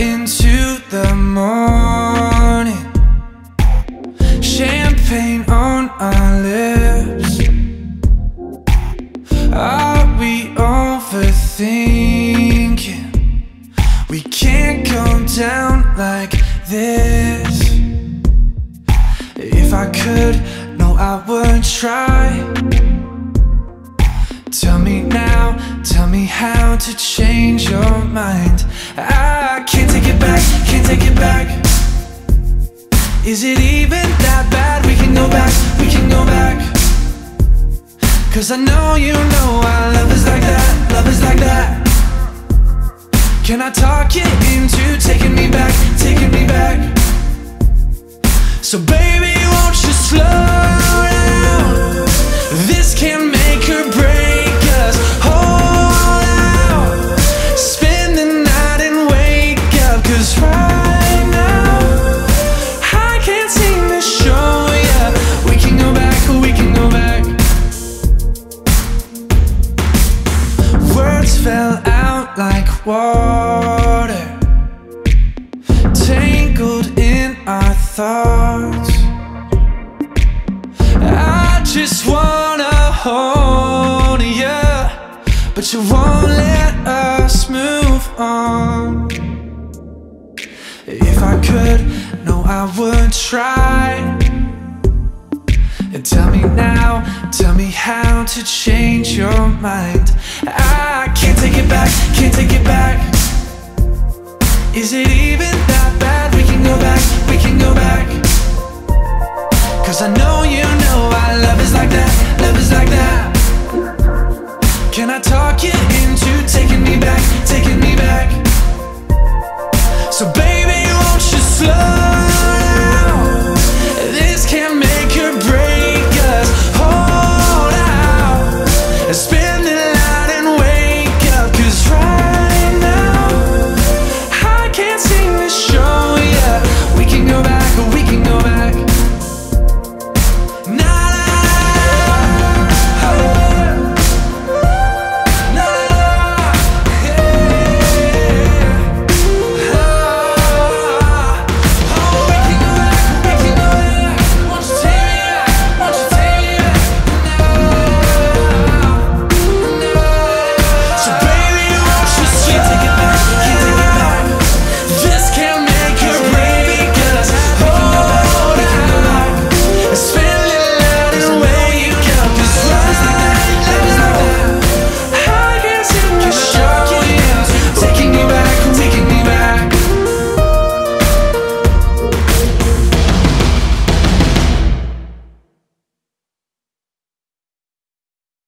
into the morning. Champagne on our lips. Are we overthinking? We can't go down like this. If I could, no, I would try. Tell me now, tell me how to change your mind. I can't take it back, can't take it back. Is it even that bad? We can go back, we can go back. Cause I know you know our love is like that, love is like that. Can I talk you into taking me back, taking me back? So baby, won't you slow water, tangled in our thoughts. I just wanna hold you, but you won't let us move on. If I could, no, I would try. And tell me now, tell me how to change your mind. I take it back. Is it even that bad? We can go back, we can go back. Cause I know you know I love is like that, love is like that. Can I talk you into taking me back, taking me back? So baby won't you slow